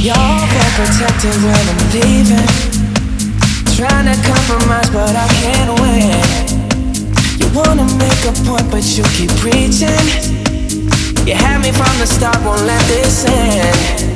Y'all feel protected when I'm leaving. Trying to compromise, but I can't win. You wanna make a point, but you keep preaching. You had me from the start, won't let this end.